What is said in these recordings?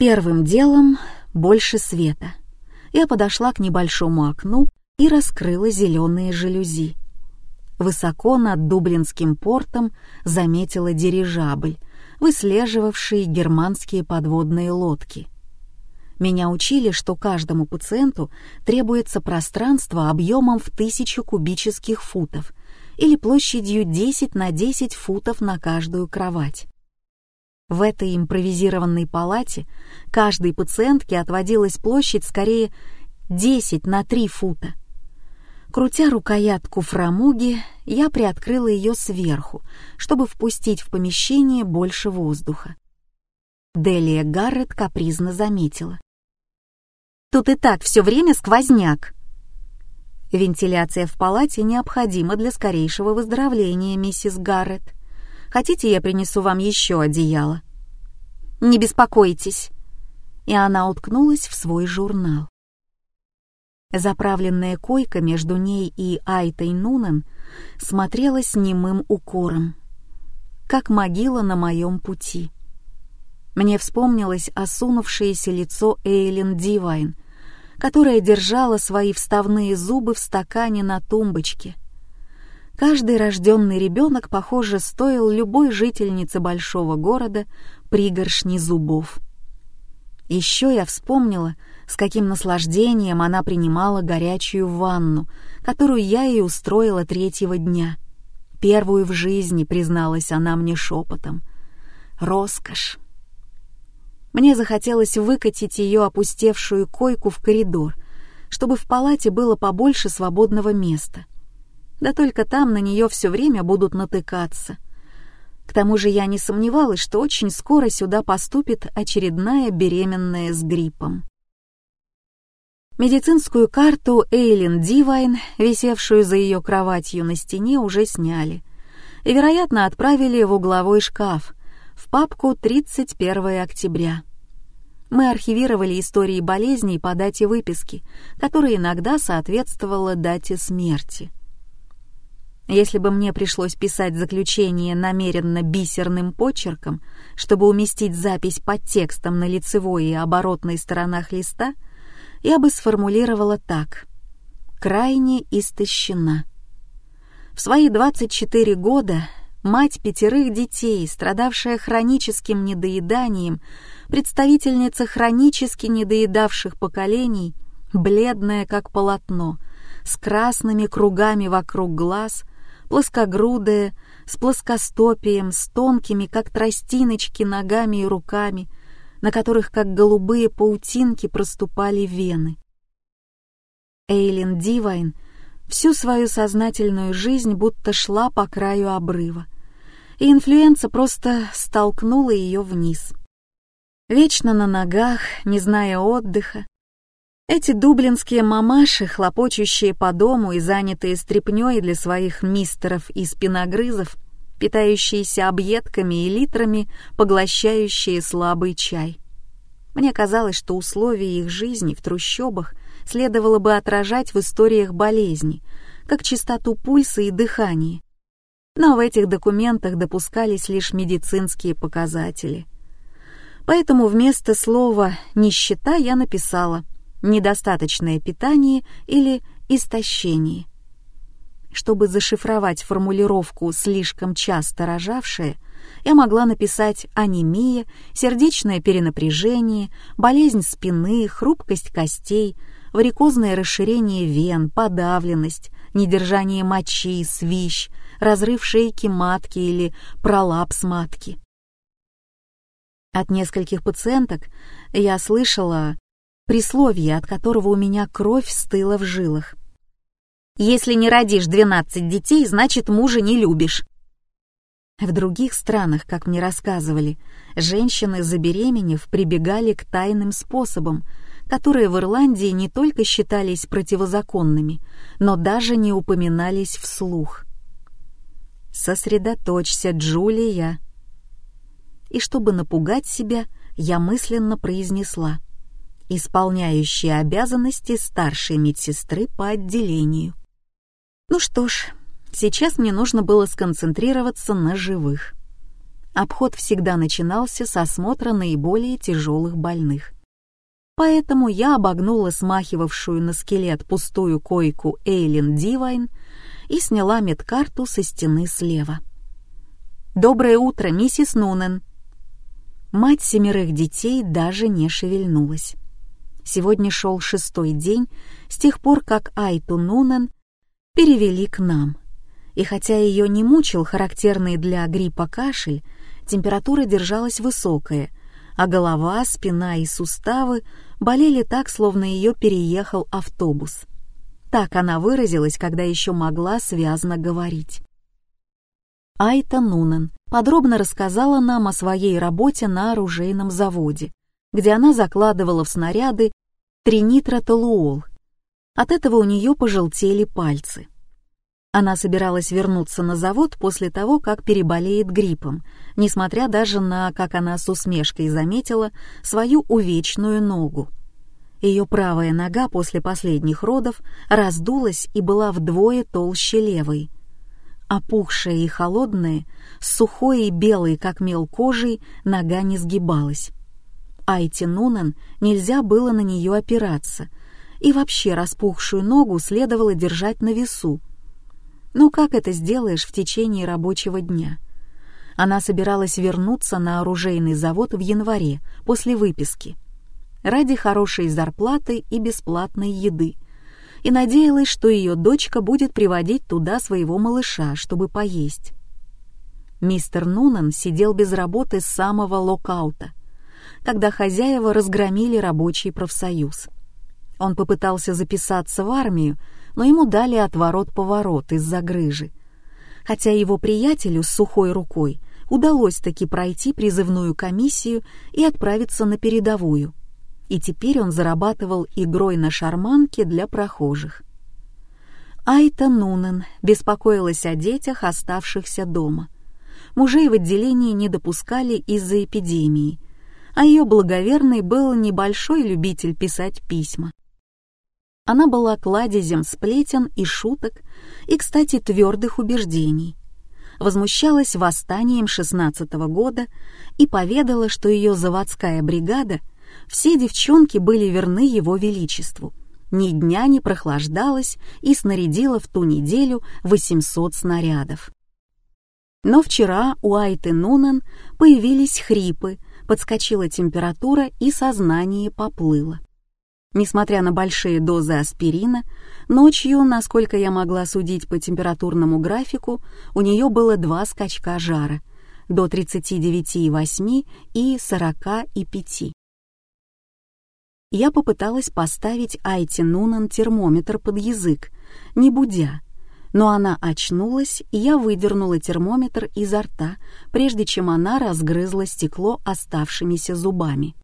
Первым делом больше света. Я подошла к небольшому окну и раскрыла зеленые жалюзи. Высоко над Дублинским портом заметила дирижабль, выслеживавший германские подводные лодки. Меня учили, что каждому пациенту требуется пространство объемом в тысячу кубических футов или площадью 10 на 10 футов на каждую кровать. В этой импровизированной палате каждой пациентке отводилась площадь скорее 10 на 3 фута. Крутя рукоятку фрамуги, я приоткрыла ее сверху, чтобы впустить в помещение больше воздуха. Делия Гаррет капризно заметила. «Тут и так все время сквозняк». Вентиляция в палате необходима для скорейшего выздоровления, миссис Гаррет. Хотите, я принесу вам еще одеяло?» «Не беспокойтесь». И она уткнулась в свой журнал. Заправленная койка между ней и Айтой Нунен смотрелась немым укором, как могила на моем пути. Мне вспомнилось осунувшееся лицо Эйлин Дивайн, которая держала свои вставные зубы в стакане на тумбочке — Каждый рожденный ребенок, похоже, стоил любой жительнице большого города пригоршни зубов. Еще я вспомнила, с каким наслаждением она принимала горячую ванну, которую я ей устроила третьего дня. Первую в жизни, призналась она мне шепотом. Роскошь. Мне захотелось выкатить ее опустевшую койку в коридор, чтобы в палате было побольше свободного места — да только там на нее все время будут натыкаться. К тому же я не сомневалась, что очень скоро сюда поступит очередная беременная с гриппом. Медицинскую карту Эйлин Дивайн, висевшую за ее кроватью на стене, уже сняли и, вероятно, отправили в угловой шкаф, в папку 31 октября. Мы архивировали истории болезней по дате выписки, которая иногда соответствовала дате смерти. Если бы мне пришлось писать заключение намеренно бисерным почерком, чтобы уместить запись под текстом на лицевой и оборотной сторонах листа, я бы сформулировала так. «Крайне истощена». В свои 24 года мать пятерых детей, страдавшая хроническим недоеданием, представительница хронически недоедавших поколений, бледная как полотно, с красными кругами вокруг глаз — плоскогрудая, с плоскостопием, с тонкими, как тростиночки, ногами и руками, на которых, как голубые паутинки, проступали вены. Эйлин Дивайн всю свою сознательную жизнь будто шла по краю обрыва, и инфлюенса просто столкнула ее вниз. Вечно на ногах, не зная отдыха, эти дублинские мамаши, хлопочущие по дому и занятые стряпнёй для своих мистеров и спиногрызов, питающиеся объедками и литрами, поглощающие слабый чай. Мне казалось, что условия их жизни в трущобах следовало бы отражать в историях болезни, как частоту пульса и дыхания. Но в этих документах допускались лишь медицинские показатели. Поэтому вместо слова «нищета» я написала – недостаточное питание или истощение. Чтобы зашифровать формулировку «слишком часто рожавшая», я могла написать анемия, сердечное перенапряжение, болезнь спины, хрупкость костей, варикозное расширение вен, подавленность, недержание мочи, свищ, разрыв шейки матки или пролапс матки. От нескольких пациенток я слышала присловие, от которого у меня кровь стыла в жилах. «Если не родишь двенадцать детей, значит, мужа не любишь». В других странах, как мне рассказывали, женщины, забеременев, прибегали к тайным способам, которые в Ирландии не только считались противозаконными, но даже не упоминались вслух. «Сосредоточься, Джулия!» И чтобы напугать себя, я мысленно произнесла — исполняющая обязанности старшей медсестры по отделению. Ну что ж, сейчас мне нужно было сконцентрироваться на живых. Обход всегда начинался с осмотра наиболее тяжелых больных. Поэтому я обогнула смахивавшую на скелет пустую койку Эйлин Дивайн и сняла медкарту со стены слева. «Доброе утро, миссис Нунен!» Мать семерых детей даже не шевельнулась. Сегодня шел шестой день с тех пор, как Айту Нунен перевели к нам. И хотя ее не мучил характерный для гриппа кашель, температура держалась высокая, а голова, спина и суставы болели так, словно ее переехал автобус. Так она выразилась, когда еще могла связно говорить. Айта Нунен подробно рассказала нам о своей работе на оружейном заводе, где она закладывала в снаряды тринитротолуол. От этого у нее пожелтели пальцы. Она собиралась вернуться на завод после того, как переболеет гриппом, несмотря даже на, как она с усмешкой заметила, свою увечную ногу. Ее правая нога после последних родов раздулась и была вдвое толще левой. Опухшая и холодная, с сухой и белой, как мел кожей, нога не сгибалась. Айти Нунен нельзя было на нее опираться, и вообще распухшую ногу следовало держать на весу. Ну как это сделаешь в течение рабочего дня? Она собиралась вернуться на оружейный завод в январе, после выписки — ради хорошей зарплаты и бесплатной еды, и надеялась, что ее дочка будет приводить туда своего малыша, чтобы поесть. Мистер Нунан сидел без работы с самого локаута, когда хозяева разгромили рабочий профсоюз. Он попытался записаться в армию, но ему дали отворот-поворот из-за грыжи. Хотя его приятелю с сухой рукой удалось таки пройти призывную комиссию и отправиться на передовую и теперь он зарабатывал игрой на шарманке для прохожих. Айта Нунен беспокоилась о детях, оставшихся дома. Мужей в отделении не допускали из-за эпидемии, а ее благоверный был небольшой любитель писать письма. Она была кладезем сплетен и шуток, и, кстати, твердых убеждений. Возмущалась восстанием шестнадцатого года и поведала, что ее заводская бригада — все девчонки были верны его величеству. Ни дня не прохлаждалась и снарядила в ту неделю 800 снарядов. Но вчера у Айты Нунан появились хрипы, подскочила температура и сознание поплыло. Несмотря на большие дозы аспирина, ночью, насколько я могла судить по температурному графику, у нее было два скачка жара до 39,8 и 45 я попыталась поставить Айти Нунан термометр под язык, не будя, но она очнулась, и я выдернула термометр изо рта, прежде чем она разгрызла стекло оставшимися зубами.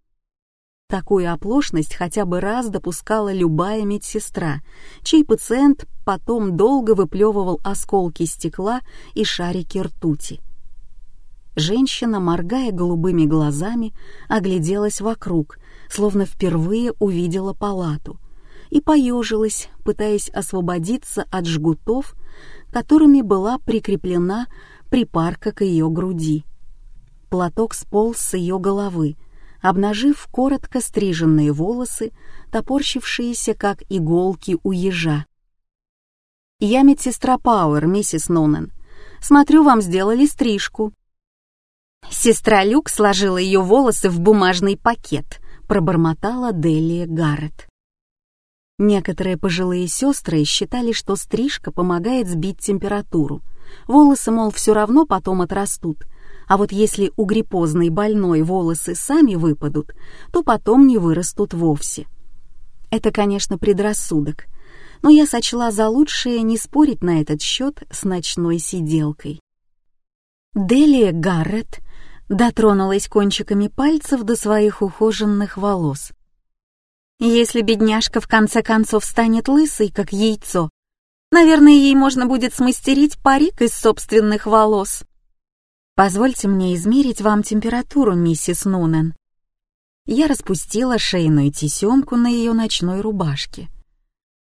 Такую оплошность хотя бы раз допускала любая медсестра, чей пациент потом долго выплевывал осколки стекла и шарики ртути. Женщина, моргая голубыми глазами, огляделась вокруг, словно впервые увидела палату, и поежилась, пытаясь освободиться от жгутов, которыми была прикреплена припарка к ее груди. Платок сполз с ее головы, обнажив коротко стриженные волосы, топорщившиеся, как иголки у ежа. «Я медсестра Пауэр, миссис Нонен. Смотрю, вам сделали стрижку». Сестра Люк сложила ее волосы в бумажный пакет, пробормотала Делия Гаррет. Некоторые пожилые сестры считали, что стрижка помогает сбить температуру. Волосы, мол, все равно потом отрастут, а вот если у гриппозной больной волосы сами выпадут, то потом не вырастут вовсе. Это, конечно, предрассудок, но я сочла за лучшее не спорить на этот счет с ночной сиделкой. Делия Гаррет дотронулась кончиками пальцев до своих ухоженных волос. Если бедняжка в конце концов станет лысой, как яйцо, наверное, ей можно будет смастерить парик из собственных волос. Позвольте мне измерить вам температуру, миссис Нунен. Я распустила шейную тесемку на ее ночной рубашке.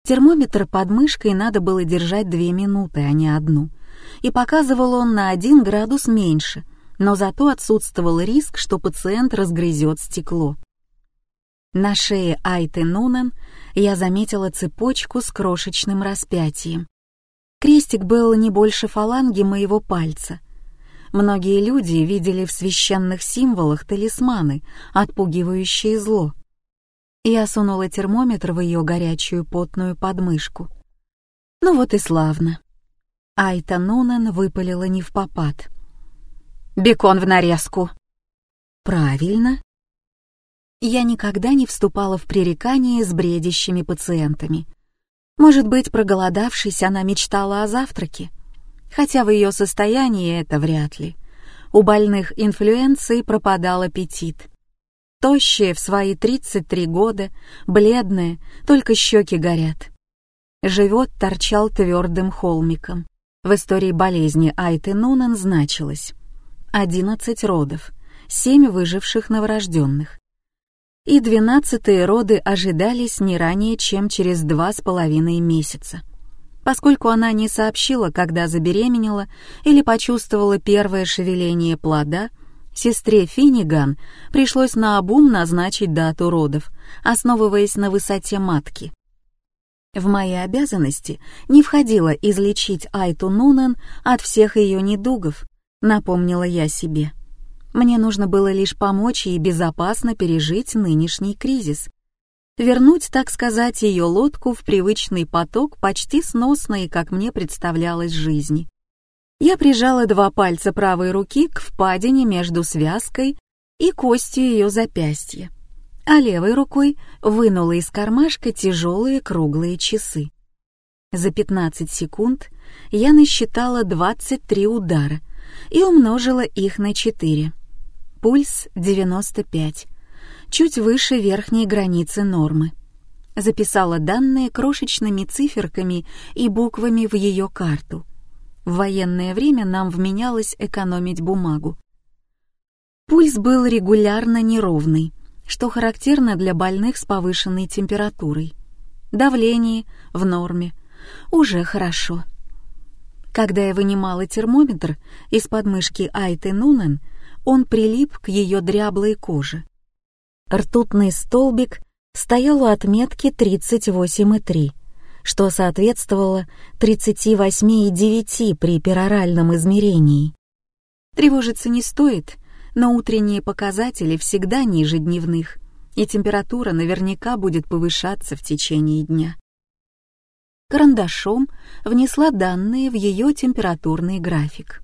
Термометр под мышкой надо было держать две минуты, а не одну, и показывал он на один градус меньше — но зато отсутствовал риск, что пациент разгрызет стекло. На шее Айты Нунен я заметила цепочку с крошечным распятием. Крестик был не больше фаланги моего пальца. Многие люди видели в священных символах талисманы, отпугивающие зло. Я сунула термометр в ее горячую потную подмышку. Ну вот и славно. Айта Нунен выпалила не в попад. «Бекон в нарезку!» «Правильно!» Я никогда не вступала в пререкание с бредящими пациентами. Может быть, проголодавшись, она мечтала о завтраке? Хотя в ее состоянии это вряд ли. У больных инфлюенцией пропадал аппетит. Тощая в свои 33 года, бледная, только щеки горят. Живот торчал твердым холмиком. В истории болезни Айты Нунан значилось 11 родов, 7 выживших новорожденных. И двенадцатые роды ожидались не ранее, чем через два с половиной месяца. Поскольку она не сообщила, когда забеременела или почувствовала первое шевеление плода, сестре Финиган пришлось наобум назначить дату родов, основываясь на высоте матки. В мои обязанности не входило излечить Айту Нунан от всех ее недугов, напомнила я себе. Мне нужно было лишь помочь ей безопасно пережить нынешний кризис. Вернуть, так сказать, ее лодку в привычный поток почти сносной, как мне представлялось, жизни. Я прижала два пальца правой руки к впадине между связкой и костью ее запястья а левой рукой вынула из кармашка тяжелые круглые часы. За 15 секунд я насчитала 23 удара и умножила их на 4. Пульс 95, чуть выше верхней границы нормы. Записала данные крошечными циферками и буквами в ее карту. В военное время нам вменялось экономить бумагу. Пульс был регулярно неровный — что характерно для больных с повышенной температурой. Давление в норме. Уже хорошо. Когда я вынимала термометр из подмышки Айты Нунен, он прилип к ее дряблой коже. Ртутный столбик стоял у отметки 38,3, что соответствовало 38,9 при пероральном измерении. Тревожиться не стоит, но утренние показатели всегда ниже дневных, и температура наверняка будет повышаться в течение дня. Карандашом внесла данные в ее температурный график.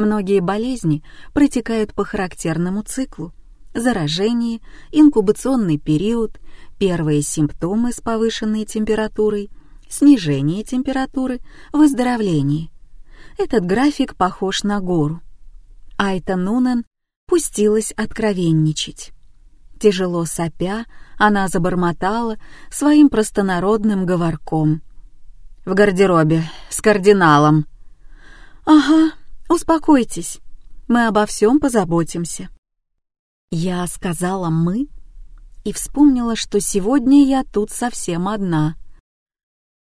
Многие болезни протекают по характерному циклу. Заражение, инкубационный период, первые симптомы с повышенной температурой, снижение температуры, выздоровление. Этот график похож на гору. Айта Нунен пустилась откровенничать. Тяжело сопя, она забормотала своим простонародным говорком. «В гардеробе, с кардиналом». «Ага, успокойтесь, мы обо всем позаботимся». Я сказала «мы» и вспомнила, что сегодня я тут совсем одна.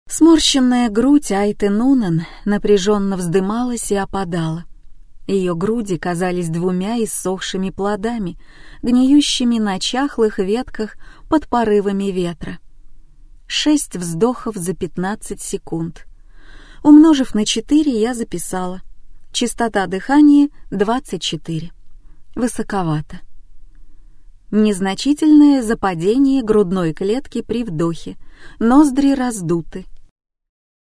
Сморщенная грудь Айты Нунан напряженно вздымалась и опадала. Ее груди казались двумя иссохшими плодами, гниющими на чахлых ветках под порывами ветра. Шесть вздохов за пятнадцать секунд. Умножив на четыре, я записала. Частота дыхания — двадцать четыре. Высоковато. Незначительное западение грудной клетки при вдохе, ноздри раздуты.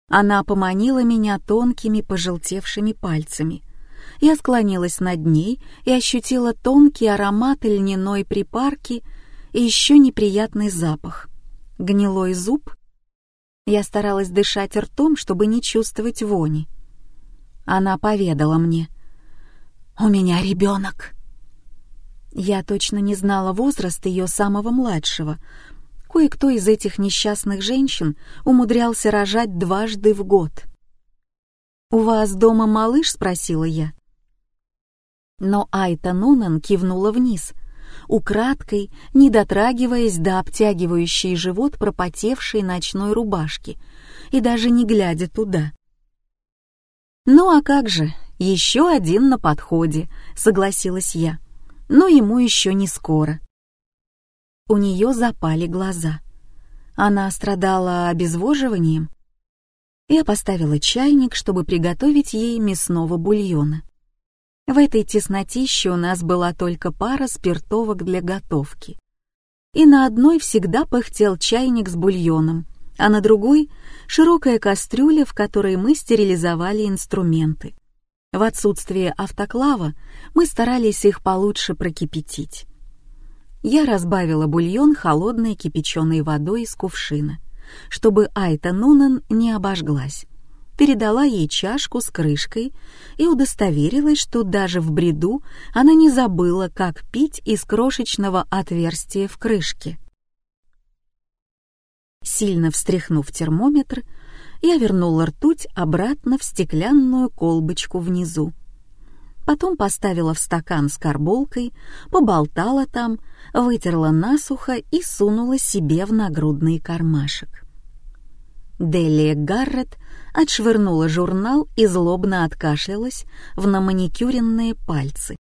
Она поманила меня тонкими пожелтевшими пальцами — я склонилась над ней и ощутила тонкий аромат льняной припарки и еще неприятный запах. Гнилой зуб. Я старалась дышать ртом, чтобы не чувствовать вони. Она поведала мне. «У меня ребенок». Я точно не знала возраст ее самого младшего. Кое-кто из этих несчастных женщин умудрялся рожать дважды в год. «У вас дома малыш?» — спросила я. Но Айта Нунан кивнула вниз, украдкой, не дотрагиваясь до обтягивающей живот пропотевшей ночной рубашки и даже не глядя туда. «Ну а как же, еще один на подходе», — согласилась я. «Но ему еще не скоро». У нее запали глаза. Она страдала обезвоживанием. Я поставила чайник, чтобы приготовить ей мясного бульона. В этой теснотище у нас была только пара спиртовок для готовки. И на одной всегда пыхтел чайник с бульоном, а на другой — широкая кастрюля, в которой мы стерилизовали инструменты. В отсутствие автоклава мы старались их получше прокипятить. Я разбавила бульон холодной кипяченой водой из кувшина, чтобы Айта Нунан не обожглась. Передала ей чашку с крышкой и удостоверилась, что даже в бреду она не забыла, как пить из крошечного отверстия в крышке. Сильно встряхнув термометр, я вернула ртуть обратно в стеклянную колбочку внизу. Потом поставила в стакан с карболкой, поболтала там, вытерла насухо и сунула себе в нагрудный кармашек. Делия Гаррет отшвырнула журнал и злобно откашлялась в наманикюренные пальцы.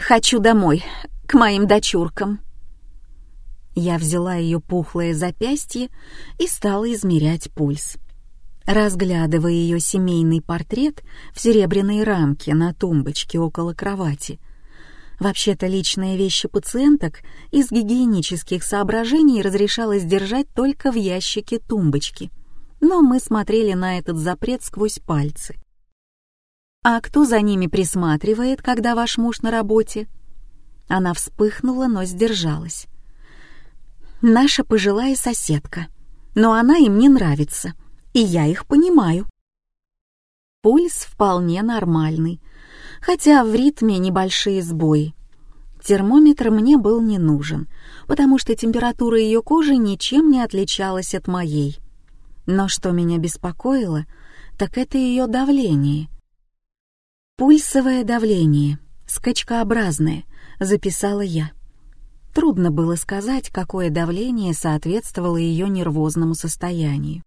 «Хочу домой, к моим дочуркам», я взяла ее пухлое запястье и стала измерять пульс. Разглядывая ее семейный портрет в серебряной рамке на тумбочке около кровати. Вообще-то личные вещи пациенток из гигиенических соображений разрешалось держать только в ящике тумбочки. Но мы смотрели на этот запрет сквозь пальцы. «А кто за ними присматривает, когда ваш муж на работе?» Она вспыхнула, но сдержалась наша пожилая соседка, но она им не нравится, и я их понимаю. Пульс вполне нормальный, хотя в ритме небольшие сбои. Термометр мне был не нужен, потому что температура ее кожи ничем не отличалась от моей. Но что меня беспокоило, так это ее давление. Пульсовое давление, скачкообразное, записала я. Трудно было сказать, какое давление соответствовало ее нервозному состоянию.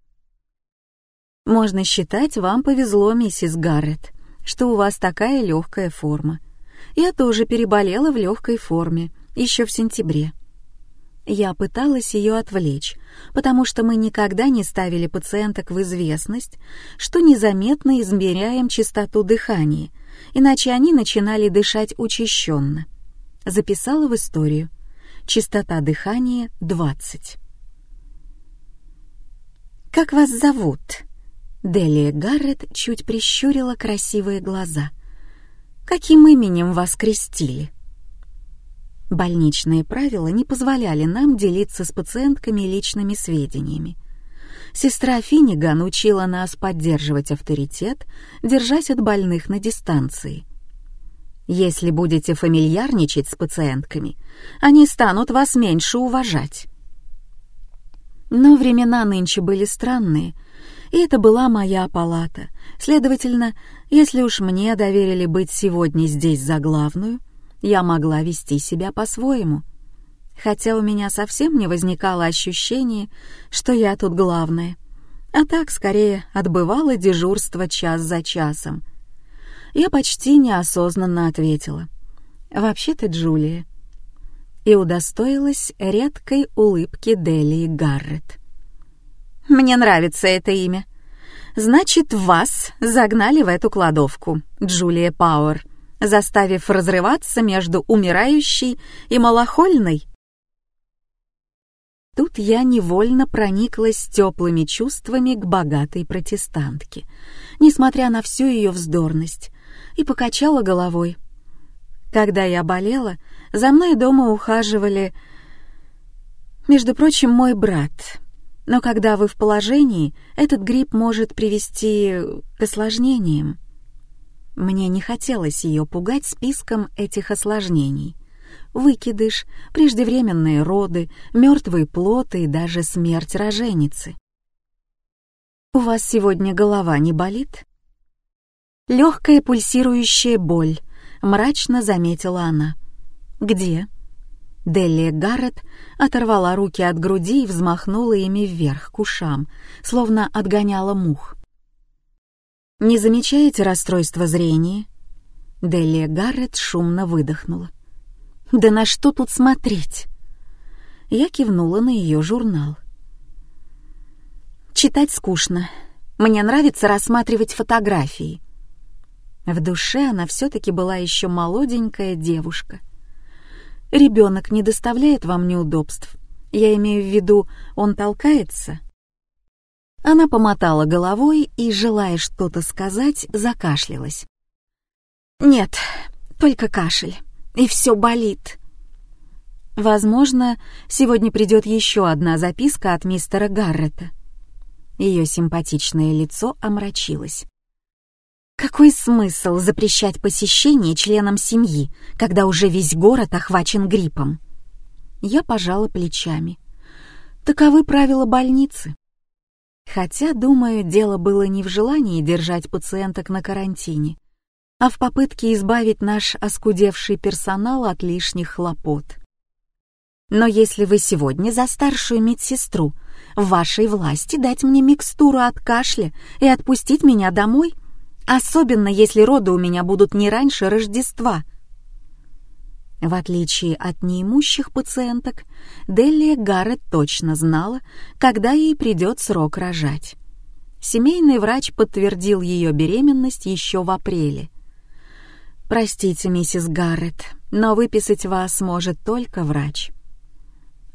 «Можно считать, вам повезло, миссис Гаррет, что у вас такая легкая форма. Я тоже переболела в легкой форме, еще в сентябре». Я пыталась ее отвлечь, потому что мы никогда не ставили пациенток в известность, что незаметно измеряем частоту дыхания, иначе они начинали дышать учащенно. Записала в историю — частота дыхания 20. «Как вас зовут?» Делия Гаррет чуть прищурила красивые глаза. «Каким именем вас крестили?» Больничные правила не позволяли нам делиться с пациентками личными сведениями. Сестра Финниган учила нас поддерживать авторитет, держась от больных на дистанции. Если будете фамильярничать с пациентками, они станут вас меньше уважать. Но времена нынче были странные, и это была моя палата. Следовательно, если уж мне доверили быть сегодня здесь за главную, я могла вести себя по-своему. Хотя у меня совсем не возникало ощущения, что я тут главная. А так, скорее, отбывала дежурство час за часом — я почти неосознанно ответила. «Вообще-то Джулия». И удостоилась редкой улыбки Делии Гаррет. «Мне нравится это имя. Значит, вас загнали в эту кладовку, Джулия Пауэр, заставив разрываться между умирающей и малохольной?» Тут я невольно прониклась теплыми чувствами к богатой протестантке, несмотря на всю ее вздорность, и покачала головой. Когда я болела, за мной дома ухаживали, между прочим, мой брат. Но когда вы в положении, этот грипп может привести к осложнениям. Мне не хотелось ее пугать списком этих осложнений. Выкидыш, преждевременные роды, мертвые плоты и даже смерть роженицы. «У вас сегодня голова не болит?» Легкая пульсирующая боль, мрачно заметила она. Где? Делли Гаррет оторвала руки от груди и взмахнула ими вверх к ушам, словно отгоняла мух. «Не замечаете расстройства зрения?» Делия Гаррет шумно выдохнула. «Да на что тут смотреть?» Я кивнула на ее журнал. «Читать скучно. Мне нравится рассматривать фотографии». В душе она все-таки была еще молоденькая девушка. «Ребенок не доставляет вам неудобств. Я имею в виду, он толкается?» Она помотала головой и, желая что-то сказать, закашлялась. «Нет, только кашель, и все болит». Возможно, сегодня придет еще одна записка от мистера Гаррета. Ее симпатичное лицо омрачилось. Какой смысл запрещать посещение членам семьи, когда уже весь город охвачен гриппом? Я пожала плечами. Таковы правила больницы. Хотя, думаю, дело было не в желании держать пациенток на карантине, а в попытке избавить наш оскудевший персонал от лишних хлопот. Но если вы сегодня за старшую медсестру, в вашей власти дать мне микстуру от кашля и отпустить меня домой, особенно если роды у меня будут не раньше Рождества. В отличие от неимущих пациенток, Делия Гаррет точно знала, когда ей придет срок рожать. Семейный врач подтвердил ее беременность еще в апреле — «Простите, миссис Гаррет, но выписать вас может только врач».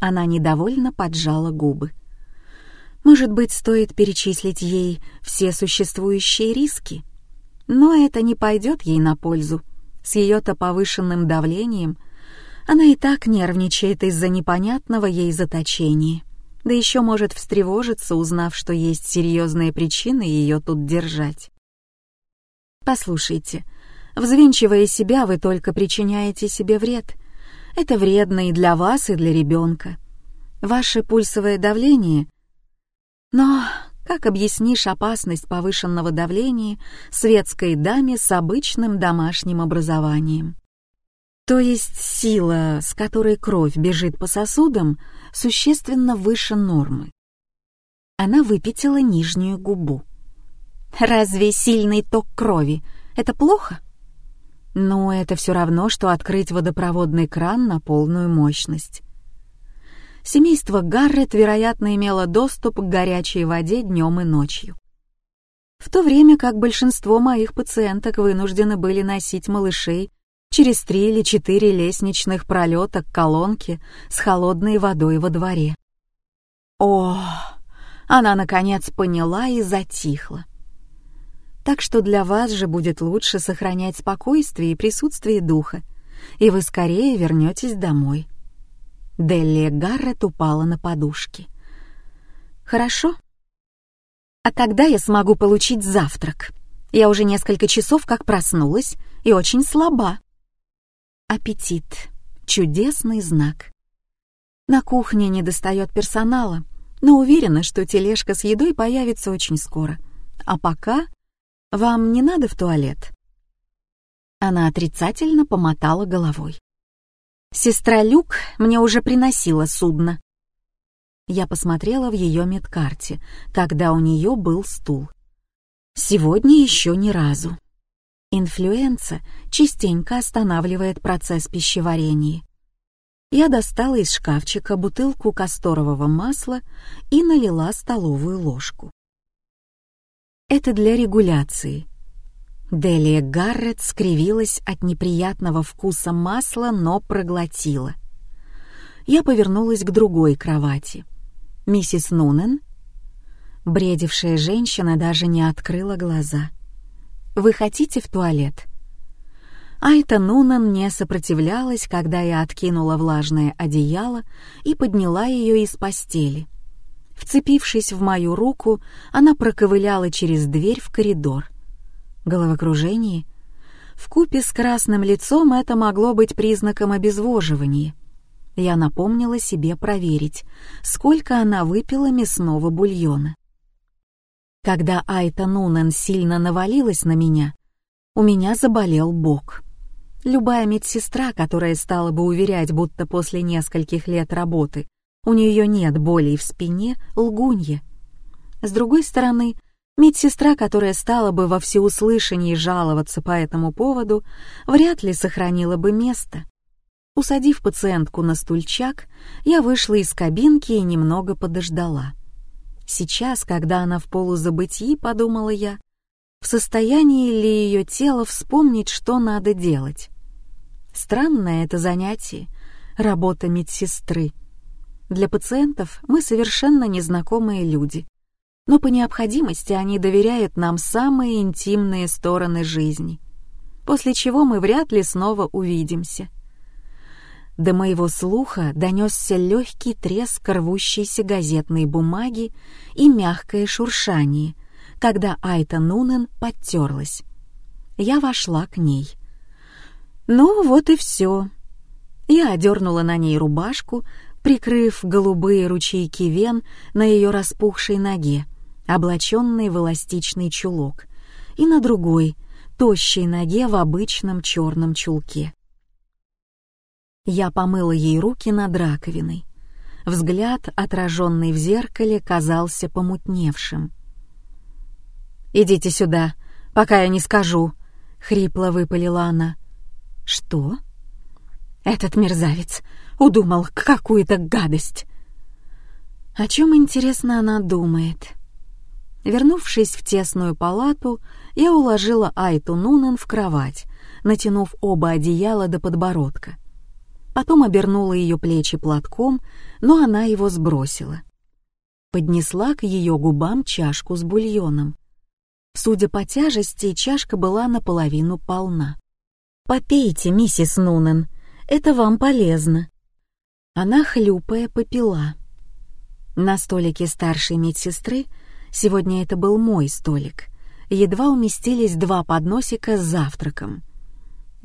Она недовольно поджала губы. «Может быть, стоит перечислить ей все существующие риски? Но это не пойдет ей на пользу. С ее-то повышенным давлением она и так нервничает из-за непонятного ей заточения. Да еще может встревожиться, узнав, что есть серьезные причины ее тут держать. «Послушайте», Взвинчивая себя, вы только причиняете себе вред. Это вредно и для вас, и для ребенка. Ваше пульсовое давление... Но как объяснишь опасность повышенного давления светской даме с обычным домашним образованием? То есть сила, с которой кровь бежит по сосудам, существенно выше нормы. Она выпятила нижнюю губу. Разве сильный ток крови — это плохо? Но это все равно, что открыть водопроводный кран на полную мощность. Семейство Гаррет, вероятно, имело доступ к горячей воде днем и ночью. В то время как большинство моих пациенток вынуждены были носить малышей через три или четыре лестничных пролета к колонке с холодной водой во дворе. О, она наконец поняла и затихла так что для вас же будет лучше сохранять спокойствие и присутствие духа, и вы скорее вернетесь домой. Делли Гаррет упала на подушки. «Хорошо. А когда я смогу получить завтрак? Я уже несколько часов как проснулась и очень слаба». Аппетит — чудесный знак. На кухне не достает персонала, но уверена, что тележка с едой появится очень скоро. А пока вам не надо в туалет?» Она отрицательно помотала головой. «Сестра Люк мне уже приносила судно». Я посмотрела в ее медкарте, когда у нее был стул. Сегодня еще ни разу. Инфлюенса частенько останавливает процесс пищеварения. Я достала из шкафчика бутылку касторового масла и налила столовую ложку. Это для регуляции. Делия Гаррет скривилась от неприятного вкуса масла, но проглотила. Я повернулась к другой кровати. Миссис Нунен, бредившая женщина, даже не открыла глаза. «Вы хотите в туалет?» Айта Нунен не сопротивлялась, когда я откинула влажное одеяло и подняла ее из постели — Вцепившись в мою руку, она проковыляла через дверь в коридор. Головокружение? В купе с красным лицом это могло быть признаком обезвоживания. Я напомнила себе проверить, сколько она выпила мясного бульона. Когда Айта Нунен сильно навалилась на меня, у меня заболел бок. Любая медсестра, которая стала бы уверять, будто после нескольких лет работы у нее нет болей в спине, лгунья. С другой стороны, Медсестра, которая стала бы во всеуслышании жаловаться по этому поводу, вряд ли сохранила бы место. Усадив пациентку на стульчак, я вышла из кабинки и немного подождала. Сейчас, когда она в полузабытии, подумала я, в состоянии ли ее тело вспомнить, что надо делать. Странное это занятие — работа медсестры. Для пациентов мы совершенно незнакомые люди, но по необходимости они доверяют нам самые интимные стороны жизни, после чего мы вряд ли снова увидимся. До моего слуха донесся легкий треск рвущейся газетной бумаги и мягкое шуршание, когда Айта Нунен подтерлась. Я вошла к ней. Ну, вот и все. Я одернула на ней рубашку, прикрыв голубые ручейки вен на ее распухшей ноге, облаченной в эластичный чулок, и на другой, тощей ноге в обычном черном чулке. Я помыла ей руки над раковиной. Взгляд, отраженный в зеркале, казался помутневшим. «Идите сюда, пока я не скажу», — хрипло выпалила она. «Что?» «Этот мерзавец удумал какую-то гадость». О чем, интересно, она думает? Вернувшись в тесную палату, я уложила Айту Нунен в кровать, натянув оба одеяла до подбородка потом обернула ее плечи платком, но она его сбросила. Поднесла к ее губам чашку с бульоном. Судя по тяжести, чашка была наполовину полна. «Попейте, миссис Нунен, это вам полезно». Она, хлюпая, попила. На столике старшей медсестры, сегодня это был мой столик, едва уместились два подносика с завтраком —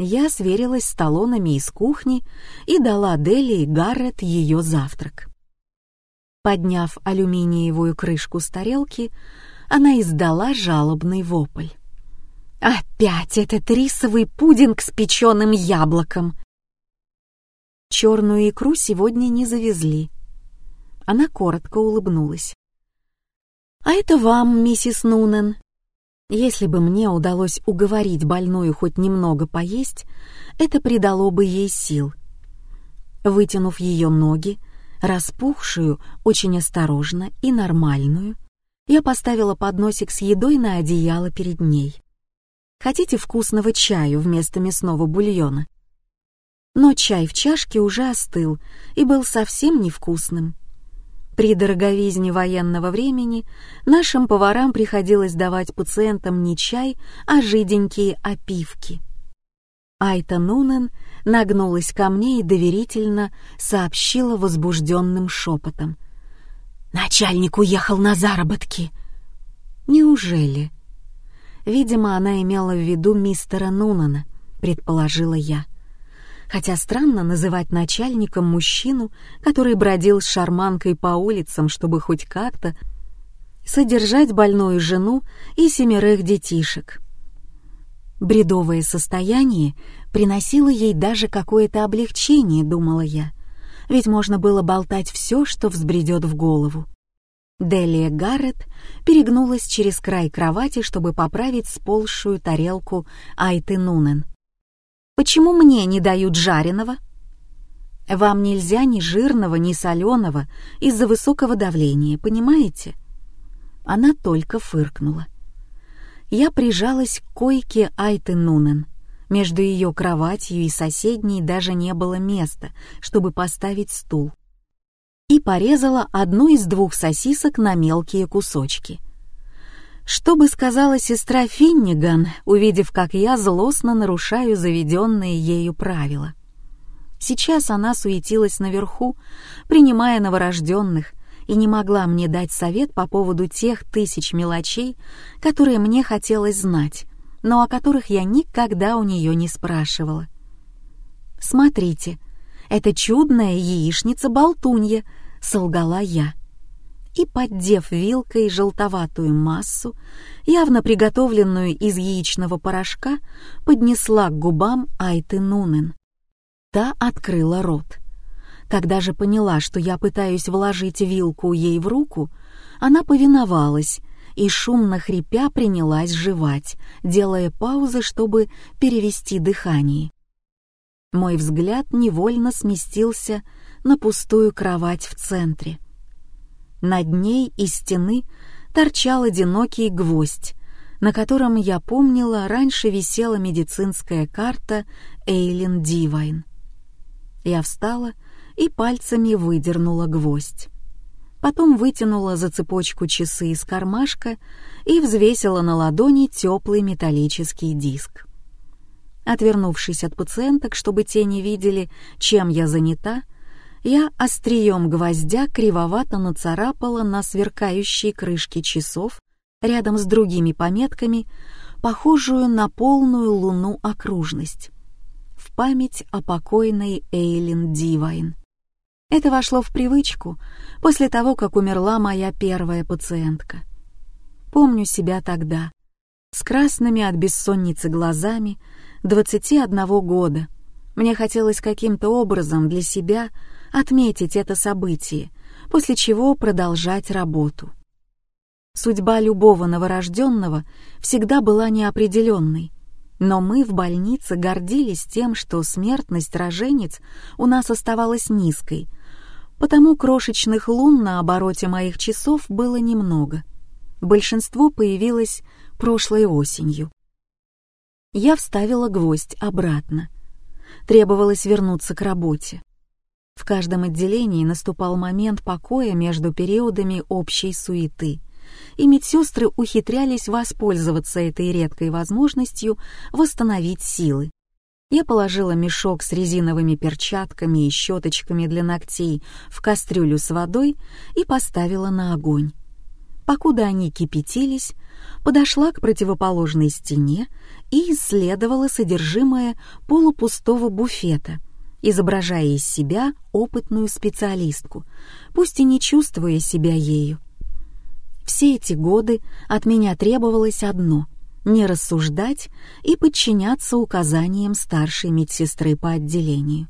я сверилась с талонами из кухни и дала Дели и Гаррет ее завтрак. Подняв алюминиевую крышку с тарелки, она издала жалобный вопль. «Опять этот рисовый пудинг с печеным яблоком!» Черную икру сегодня не завезли. Она коротко улыбнулась. «А это вам, миссис Нунен. Если бы мне удалось уговорить больную хоть немного поесть, это придало бы ей сил. Вытянув ее ноги, распухшую, очень осторожно и нормальную, я поставила подносик с едой на одеяло перед ней. Хотите вкусного чаю вместо мясного бульона? Но чай в чашке уже остыл и был совсем невкусным. При дороговизне военного времени нашим поварам приходилось давать пациентам не чай, а жиденькие опивки. Айта Нунен нагнулась ко мне и доверительно сообщила возбужденным шепотом. «Начальник уехал на заработки!» «Неужели?» Видимо, она имела в виду мистера Нунана, предположила я хотя странно называть начальником мужчину, который бродил с шарманкой по улицам, чтобы хоть как-то содержать больную жену и семерых детишек. Бредовое состояние приносило ей даже какое-то облегчение, думала я, ведь можно было болтать все, что взбредет в голову. Делия Гаррет перегнулась через край кровати, чтобы поправить сползшую тарелку Айты Нунен. Почему мне не дают жареного? Вам нельзя ни жирного, ни соленого из-за высокого давления, понимаете? Она только фыркнула. Я прижалась к койке Айты Нунен. Между ее кроватью и соседней даже не было места, чтобы поставить стул. И порезала одну из двух сосисок на мелкие кусочки — что бы сказала сестра Финниган, увидев, как я злостно нарушаю заведенные ею правила? Сейчас она суетилась наверху, принимая новорожденных, и не могла мне дать совет по поводу тех тысяч мелочей, которые мне хотелось знать, но о которых я никогда у нее не спрашивала. «Смотрите, это чудная яичница-болтунья», — солгала я и, поддев вилкой желтоватую массу, явно приготовленную из яичного порошка, поднесла к губам Айты Нунен. Та открыла рот. Когда же поняла, что я пытаюсь вложить вилку ей в руку, она повиновалась, и, шумно хрипя, принялась жевать, делая паузы, чтобы перевести дыхание. Мой взгляд невольно сместился на пустую кровать в центре. Над ней из стены торчал одинокий гвоздь, на котором, я помнила, раньше висела медицинская карта Эйлин Дивайн. Я встала и пальцами выдернула гвоздь. Потом вытянула за цепочку часы из кармашка и взвесила на ладони теплый металлический диск. Отвернувшись от пациенток, чтобы те не видели, чем я занята, я острием гвоздя кривовато нацарапала на сверкающей крышке часов рядом с другими пометками, похожую на полную луну окружность. В память о покойной Эйлин Дивайн. Это вошло в привычку после того, как умерла моя первая пациентка. Помню себя тогда, с красными от бессонницы глазами, 21 года. Мне хотелось каким-то образом для себя отметить это событие, после чего продолжать работу. Судьба любого новорожденного всегда была неопределенной, но мы в больнице гордились тем, что смертность роженец у нас оставалась низкой — потому крошечных лун на обороте моих часов было немного. Большинство появилось прошлой осенью. Я вставила гвоздь обратно. Требовалось вернуться к работе. В каждом отделении наступал момент покоя между периодами общей суеты, и медсестры ухитрялись воспользоваться этой редкой возможностью восстановить силы. Я положила мешок с резиновыми перчатками и щеточками для ногтей в кастрюлю с водой и поставила на огонь. Покуда они кипятились, подошла к противоположной стене и исследовала содержимое полупустого буфета, изображая из себя опытную специалистку, пусть и не чувствуя себя ею. Все эти годы от меня требовалось одно — не рассуждать и подчиняться указаниям старшей медсестры по отделению.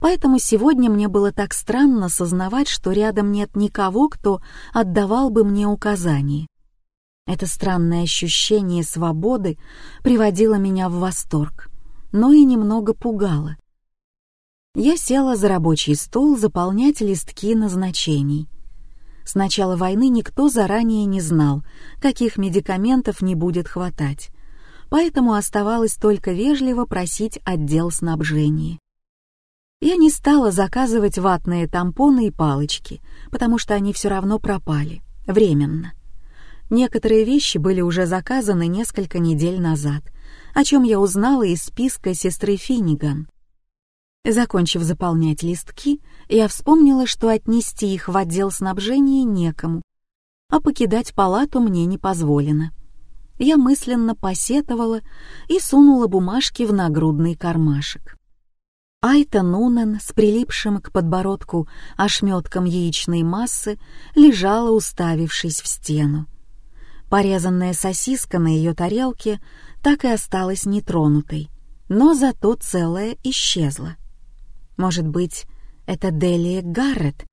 Поэтому сегодня мне было так странно сознавать, что рядом нет никого, кто отдавал бы мне указания. Это странное ощущение свободы приводило меня в восторг, но и немного пугало. Я села за рабочий стол заполнять листки назначений — с начала войны никто заранее не знал, каких медикаментов не будет хватать, поэтому оставалось только вежливо просить отдел снабжения. Я не стала заказывать ватные тампоны и палочки, потому что они все равно пропали, временно. Некоторые вещи были уже заказаны несколько недель назад, о чем я узнала из списка сестры Финниган. Закончив заполнять листки, я вспомнила, что отнести их в отдел снабжения некому, а покидать палату мне не позволено. Я мысленно посетовала и сунула бумажки в нагрудный кармашек. Айта Нунен с прилипшим к подбородку ошметком яичной массы лежала, уставившись в стену. Порезанная сосиска на ее тарелке так и осталась нетронутой, но зато целая исчезла. Может быть, это Делия Гаррет.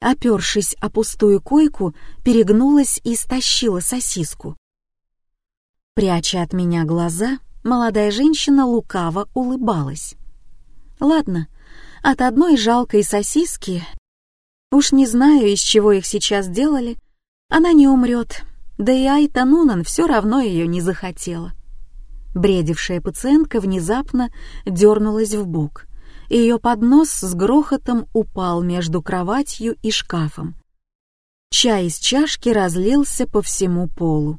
Опершись о пустую койку, перегнулась и стащила сосиску. Пряча от меня глаза, молодая женщина лукаво улыбалась. Ладно, от одной жалкой сосиски, уж не знаю, из чего их сейчас делали, она не умрет, да и Айта Нунан все равно ее не захотела. Бредившая пациентка внезапно дернулась в бок ее поднос с грохотом упал между кроватью и шкафом. Чай из чашки разлился по всему полу.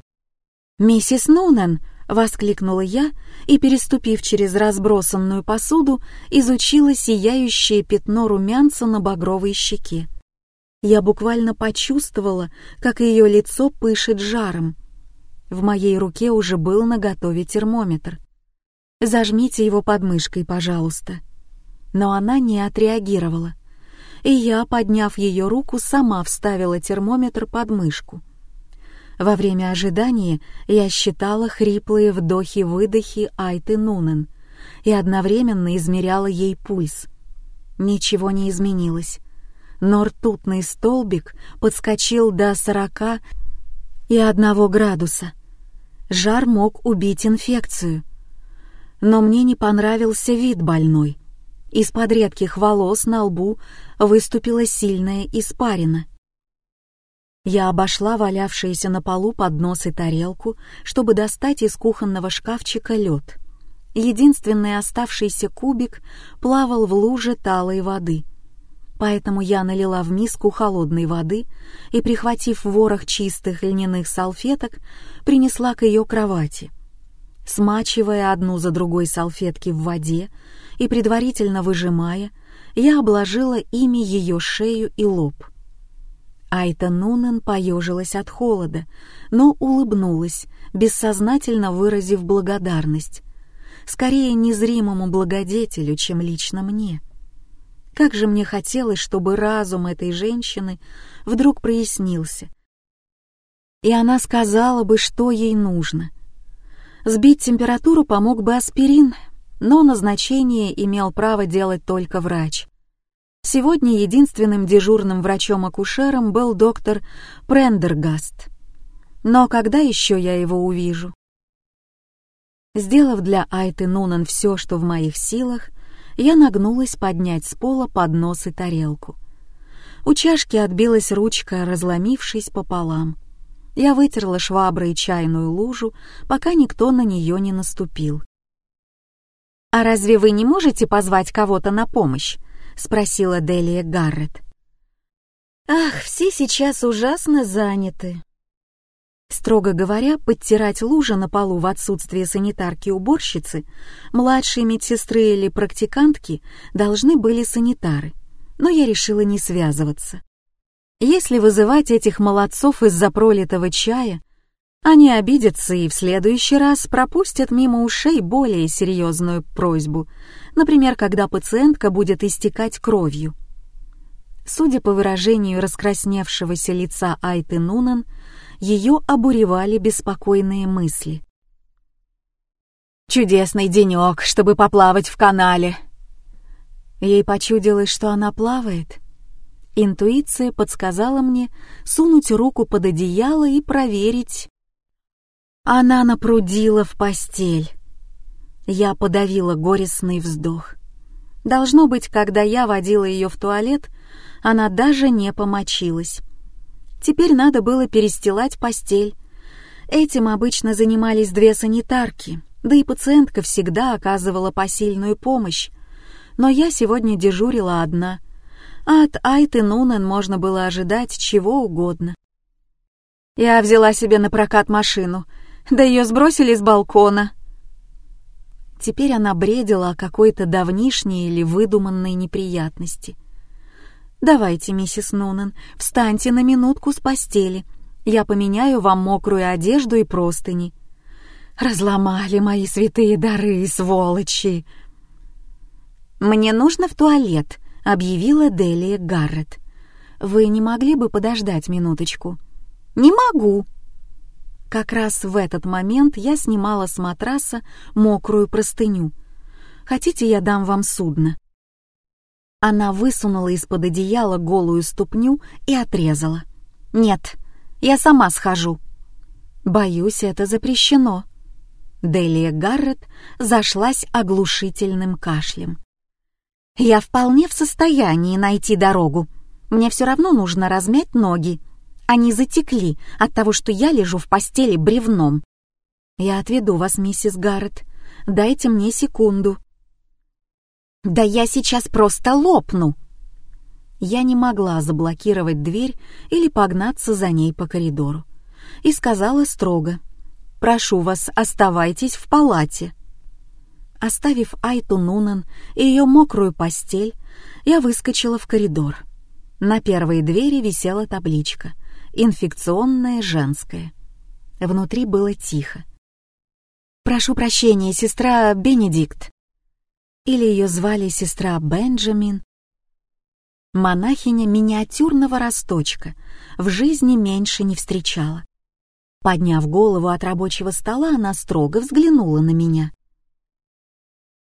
«Миссис Нунен!» — воскликнула я и, переступив через разбросанную посуду, изучила сияющее пятно румянца на багровой щеке. Я буквально почувствовала, как ее лицо пышет жаром. В моей руке уже был наготове термометр. «Зажмите его подмышкой, пожалуйста», но она не отреагировала. И я, подняв ее руку, сама вставила термометр под мышку. Во время ожидания я считала хриплые вдохи-выдохи Айты Нунен и одновременно измеряла ей пульс. Ничего не изменилось, но ртутный столбик подскочил до сорока и одного градуса. Жар мог убить инфекцию. Но мне не понравился вид больной. Из-под редких волос на лбу выступила сильная испарина. Я обошла валявшиеся на полу поднос и тарелку, чтобы достать из кухонного шкафчика лед. Единственный оставшийся кубик плавал в луже талой воды. Поэтому я налила в миску холодной воды и, прихватив ворох чистых льняных салфеток, принесла к ее кровати. Смачивая одну за другой салфетки в воде и предварительно выжимая, я обложила ими ее шею и лоб. Айта Нунен поежилась от холода, но улыбнулась, бессознательно выразив благодарность. Скорее незримому благодетелю, чем лично мне. Как же мне хотелось, чтобы разум этой женщины вдруг прояснился, и она сказала бы, что ей нужно. Сбить температуру помог бы аспирин, но назначение имел право делать только врач. Сегодня единственным дежурным врачом-акушером был доктор Прендергаст. Но когда еще я его увижу? Сделав для Айты Нунан все, что в моих силах, я нагнулась поднять с пола поднос и тарелку. У чашки отбилась ручка, разломившись пополам. Я вытерла шваброй чайную лужу, пока никто на нее не наступил. «А разве вы не можете позвать кого-то на помощь?» — спросила Делия Гаррет. «Ах, все сейчас ужасно заняты». Строго говоря, подтирать лужи на полу в отсутствие санитарки-уборщицы, младшей медсестры или практикантки должны были санитары, но я решила не связываться. Если вызывать этих молодцов из-за пролитого чая, они обидятся и в следующий раз пропустят мимо ушей более серьезную просьбу, например, когда пациентка будет истекать кровью. Судя по выражению раскрасневшегося лица Айты Нунан, ее обуревали беспокойные мысли. «Чудесный денек, чтобы поплавать в канале!» Ей почудилось, что она плавает. Интуиция подсказала мне сунуть руку под одеяло и проверить, она напрудила в постель. Я подавила горестный вздох. Должно быть, когда я водила ее в туалет, она даже не помочилась. Теперь надо было перестилать постель. Этим обычно занимались две санитарки, да и пациентка всегда оказывала посильную помощь. Но я сегодня дежурила одна, а от Айты Нунен можно было ожидать чего угодно. Я взяла себе на прокат машину — да ее сбросили с балкона. Теперь она бредила о какой-то давнишней или выдуманной неприятности. «Давайте, миссис Нунан, встаньте на минутку с постели. Я поменяю вам мокрую одежду и простыни». «Разломали мои святые дары, сволочи!» «Мне нужно в туалет», — объявила Делия Гаррет. «Вы не могли бы подождать минуточку?» «Не могу», как раз в этот момент я снимала с матраса мокрую простыню. «Хотите, я дам вам судно?» Она высунула из-под одеяла голую ступню и отрезала. «Нет, я сама схожу». «Боюсь, это запрещено». Делия Гаррет зашлась оглушительным кашлем. «Я вполне в состоянии найти дорогу. Мне все равно нужно размять ноги. Они затекли от того, что я лежу в постели бревном. Я отведу вас, миссис Гаррет. Дайте мне секунду. Да я сейчас просто лопну. Я не могла заблокировать дверь или погнаться за ней по коридору. И сказала строго. «Прошу вас, оставайтесь в палате». Оставив Айту Нунан и ее мокрую постель, я выскочила в коридор. На первой двери висела табличка инфекционное женское. Внутри было тихо. «Прошу прощения, сестра Бенедикт». Или ее звали сестра Бенджамин. Монахиня миниатюрного росточка в жизни меньше не встречала. Подняв голову от рабочего стола, она строго взглянула на меня.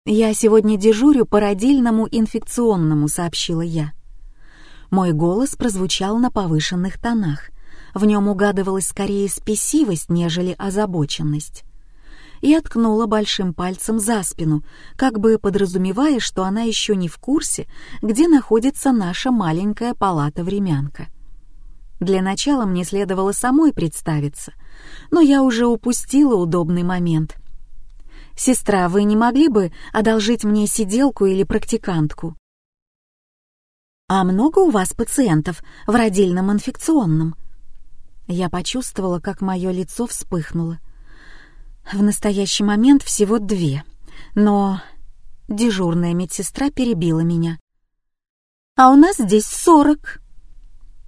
«Я сегодня дежурю по родильному инфекционному», — сообщила я. Мой голос прозвучал на повышенных тонах, В нем угадывалась скорее спесивость, нежели озабоченность. Я ткнула большим пальцем за спину, как бы подразумевая, что она еще не в курсе, где находится наша маленькая палата-времянка. Для начала мне следовало самой представиться, но я уже упустила удобный момент. «Сестра, вы не могли бы одолжить мне сиделку или практикантку?» «А много у вас пациентов в родильном инфекционном?» Я почувствовала, как мое лицо вспыхнуло. В настоящий момент всего две, но дежурная медсестра перебила меня. «А у нас здесь сорок!»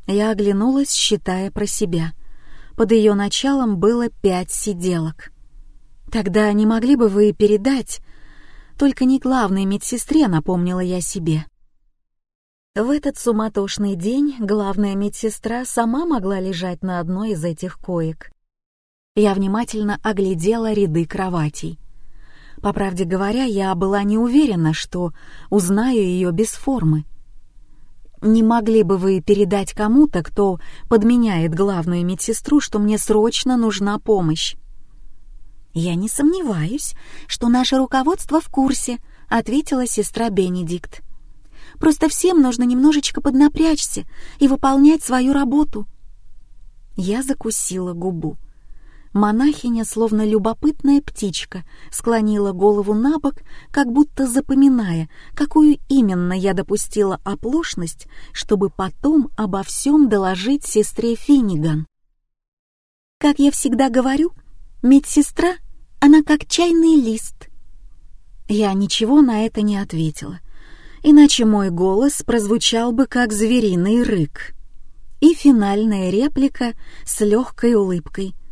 Я оглянулась, считая про себя. Под ее началом было пять сиделок. «Тогда не могли бы вы передать...» «Только не главной медсестре», — напомнила я себе. В этот суматошный день главная медсестра сама могла лежать на одной из этих коек. Я внимательно оглядела ряды кроватей. По правде говоря, я была не уверена, что узнаю ее без формы. Не могли бы вы передать кому-то, кто подменяет главную медсестру, что мне срочно нужна помощь? Я не сомневаюсь, что наше руководство в курсе, ответила сестра Бенедикт. Просто всем нужно немножечко поднапрячься и выполнять свою работу. Я закусила губу. Монахиня, словно любопытная птичка, склонила голову на бок, как будто запоминая, какую именно я допустила оплошность, чтобы потом обо всем доложить сестре Финниган. Как я всегда говорю, медсестра, она как чайный лист. Я ничего на это не ответила, иначе мой голос прозвучал бы как звериный рык. И финальная реплика с легкой улыбкой —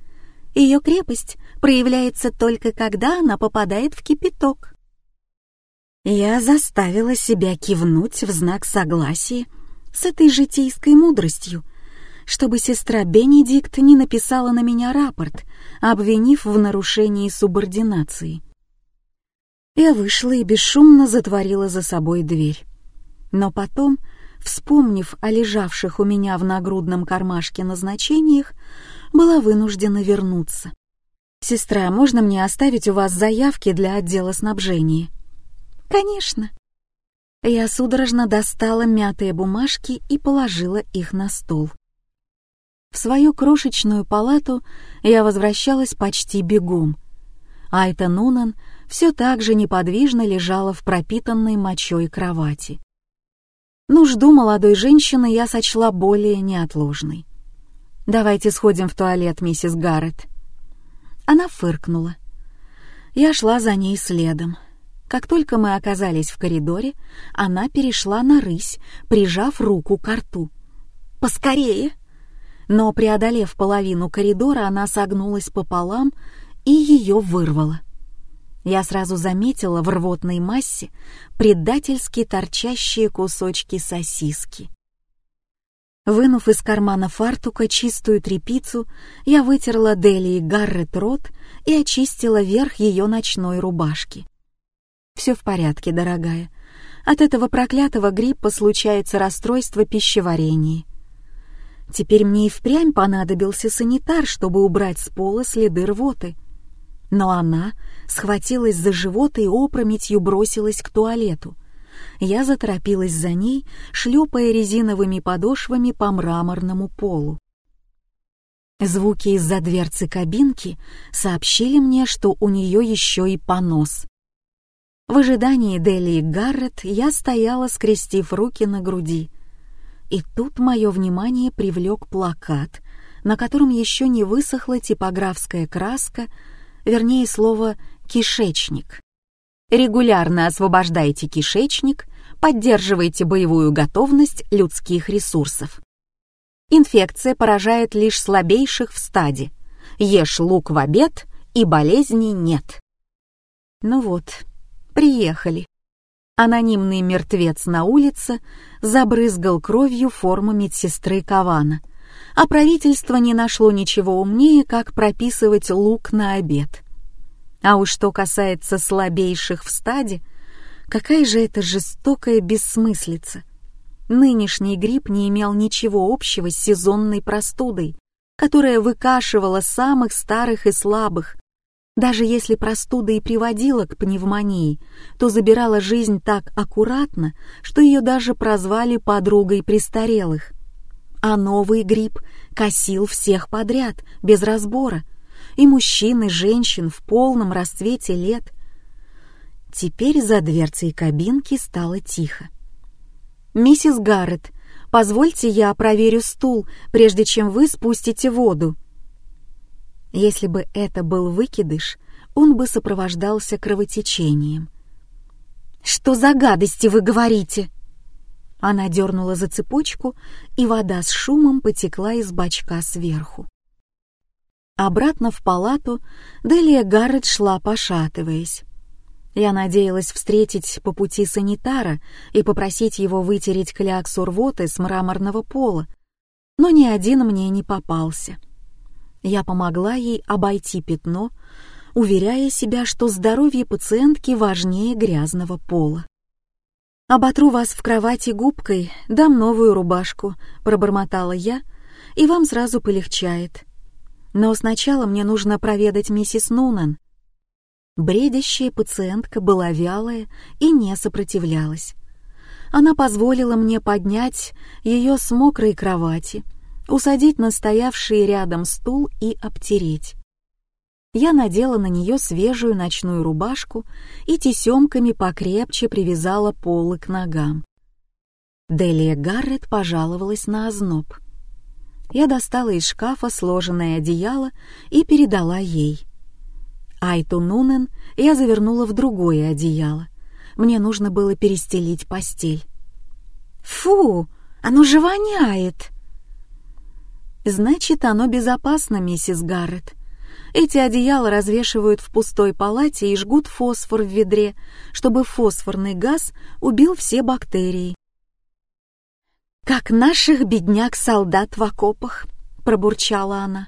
ее крепость проявляется только когда она попадает в кипяток. Я заставила себя кивнуть в знак согласия с этой житейской мудростью, чтобы сестра Бенедикт не написала на меня рапорт, обвинив в нарушении субординации. Я вышла и бесшумно затворила за собой дверь. Но потом, вспомнив о лежавших у меня в нагрудном кармашке назначениях, была вынуждена вернуться. «Сестра, можно мне оставить у вас заявки для отдела снабжения?» «Конечно». Я судорожно достала мятые бумажки и положила их на стол. В свою крошечную палату я возвращалась почти бегом. Айта Нунан все так же неподвижно лежала в пропитанной мочой кровати. Нужду молодой женщины я сочла более неотложной. «Давайте сходим в туалет, миссис Гаррет». Она фыркнула. Я шла за ней следом. Как только мы оказались в коридоре, она перешла на рысь, прижав руку к рту. «Поскорее!» Но, преодолев половину коридора, она согнулась пополам и ее вырвала. Я сразу заметила в рвотной массе предательски торчащие кусочки сосиски. Вынув из кармана фартука чистую тряпицу, я вытерла Дели и Гаррет рот и очистила верх ее ночной рубашки. «Все в порядке, дорогая. От этого проклятого гриппа случается расстройство пищеварения. Теперь мне и впрямь понадобился санитар, чтобы убрать с пола следы рвоты. Но она схватилась за живот и опрометью бросилась к туалету. Я заторопилась за ней, шлепая резиновыми подошвами по мраморному полу. Звуки из-за дверцы кабинки сообщили мне, что у нее еще и понос. В ожидании Дели и Гаррет я стояла, скрестив руки на груди. И тут мое внимание привлек плакат, на котором еще не высохла типографская краска, вернее слово «кишечник». Регулярно освобождайте кишечник, поддерживайте боевую готовность людских ресурсов. Инфекция поражает лишь слабейших в стаде. Ешь лук в обед, и болезней нет. Ну вот, приехали. Анонимный мертвец на улице забрызгал кровью форму медсестры Кавана, а правительство не нашло ничего умнее, как прописывать лук на обед. А уж что касается слабейших в стаде, какая же это жестокая бессмыслица. Нынешний грипп не имел ничего общего с сезонной простудой. которая выкашивала самых старых и слабых. Даже если простуда и приводила к пневмонии, то забирала жизнь так аккуратно, что ее даже прозвали подругой престарелых. А новый грипп косил всех подряд, без разбора. И мужчин, и женщин в полном расцвете лет. Теперь за дверцей кабинки стало тихо. «Миссис Гаррет, позвольте я проверю стул, прежде чем вы спустите воду». Если бы это был выкидыш, он бы сопровождался кровотечением. «Что за гадости вы говорите?» Она дернула за цепочку, и вода с шумом потекла из бачка сверху. Обратно в палату Делия Гаррет шла, пошатываясь. Я надеялась встретить по пути санитара и попросить его вытереть кляксу рвоты с мраморного пола, но ни один мне не попался. Я помогла ей обойти пятно, уверяя себя, что здоровье пациентки важнее грязного пола. «Оботру вас в кровати губкой, дам новую рубашку», — пробормотала я, — «и вам сразу полегчает. Но сначала мне нужно проведать миссис Нунан. Бредящая пациентка была вялая и не сопротивлялась. Она позволила мне поднять ее с мокрой кровати, усадить на стоявший рядом стул и обтереть. Я надела на нее свежую ночную рубашку и тесемками покрепче привязала полы к ногам. Делия Гаррет пожаловалась на озноб. Я достала из шкафа сложенное одеяло и передала ей. Айту Нунен я завернула в другое одеяло. Мне нужно было перестелить постель. «Фу, оно же воняет!» «Значит, оно безопасно, миссис Гаррет. Эти одеяла развешивают в пустой палате и жгут фосфор в ведре, чтобы фосфорный газ убил все бактерии». «Как наших бедняк-солдат в окопах», — пробурчала она.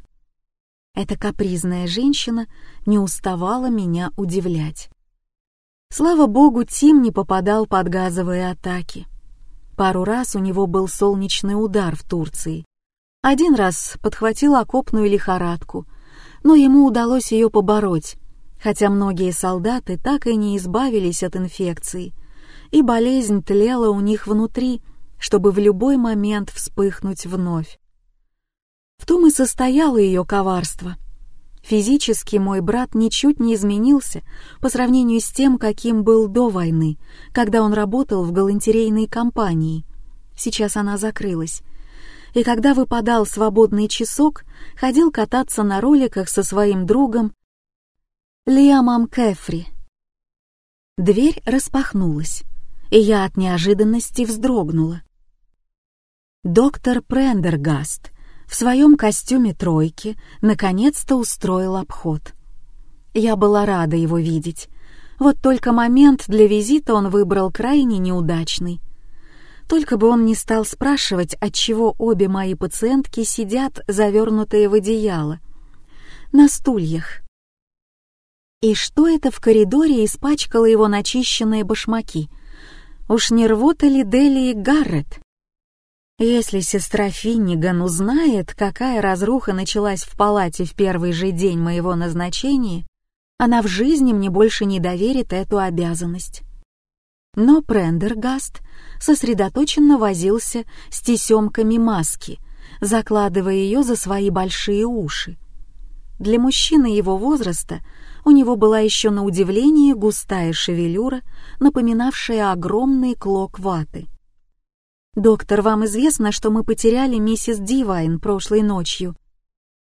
Эта капризная женщина не уставала меня удивлять. Слава богу, Тим не попадал под газовые атаки. Пару раз у него был солнечный удар в Турции. Один раз подхватил окопную лихорадку, но ему удалось ее побороть, хотя многие солдаты так и не избавились от инфекции, и болезнь тлела у них внутри, чтобы в любой момент вспыхнуть вновь. В том и состояло ее коварство. Физически мой брат ничуть не изменился по сравнению с тем, каким был до войны, когда он работал в галантерейной компании. Сейчас она закрылась. И когда выпадал свободный часок, ходил кататься на роликах со своим другом Лиамом Кефри. Дверь распахнулась, и я от неожиданности вздрогнула. Доктор Прендергаст в своем костюме тройки наконец-то устроил обход. Я была рада его видеть. Вот только момент для визита он выбрал крайне неудачный. Только бы он не стал спрашивать, отчего обе мои пациентки сидят, завернутые в одеяло. На стульях. И что это в коридоре испачкало его начищенные башмаки? Уж не рвота ли Дели и Гаррет? Если сестра Финниган узнает, какая разруха началась в палате в первый же день моего назначения, она в жизни мне больше не доверит эту обязанность. Но Прендергаст сосредоточенно возился с тесемками маски, закладывая ее за свои большие уши. Для мужчины его возраста у него была еще на удивление густая шевелюра, напоминавшая огромный клок ваты — «Доктор, вам известно, что мы потеряли миссис Дивайн прошлой ночью?»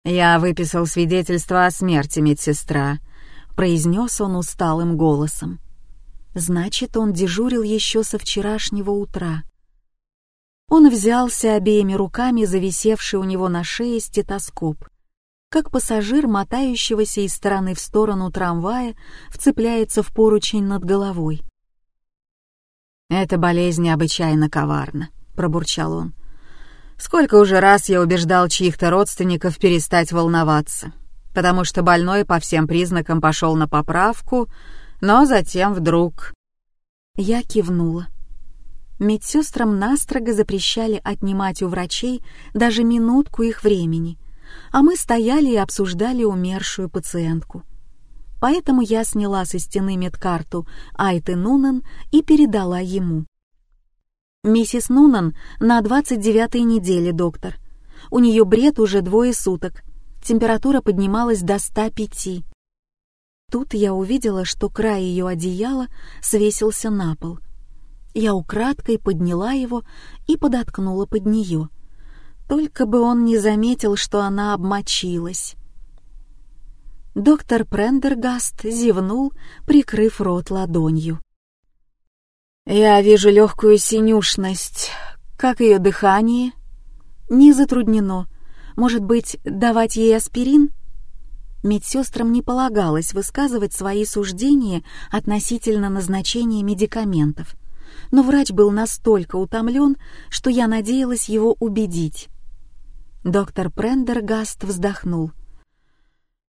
«Я выписал свидетельство о смерти медсестра», — произнес он усталым голосом. «Значит, он дежурил еще со вчерашнего утра». Он взялся обеими руками за висевший у него на шее стетоскоп, как пассажир, мотающегося из стороны в сторону трамвая, вцепляется в поручень над головой. «Эта болезнь необычайно коварна», — пробурчал он. «Сколько уже раз я убеждал чьих-то родственников перестать волноваться, потому что больной по всем признакам пошел на поправку, но затем вдруг...» Я кивнула. Медсестрам настрого запрещали отнимать у врачей даже минутку их времени, а мы стояли и обсуждали умершую пациентку. Поэтому я сняла со стены медкарту Айты Нунан и передала ему. «Миссис Нунан на 29-й неделе, доктор. У нее бред уже двое суток. Температура поднималась до 105. Тут я увидела, что край ее одеяла свесился на пол. Я украдкой подняла его и подоткнула под нее. Только бы он не заметил, что она обмочилась. Доктор Прендергаст зевнул, прикрыв рот ладонью. «Я вижу легкую синюшность. Как ее дыхание?» «Не затруднено. Может быть, давать ей аспирин?» Медсестрам не полагалось высказывать свои суждения относительно назначения медикаментов, но врач был настолько утомлен, что я надеялась его убедить. Доктор Прендергаст вздохнул.